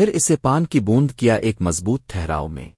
پھر اسے پان کی بوند کیا ایک مضبوط ٹھہراؤ میں۔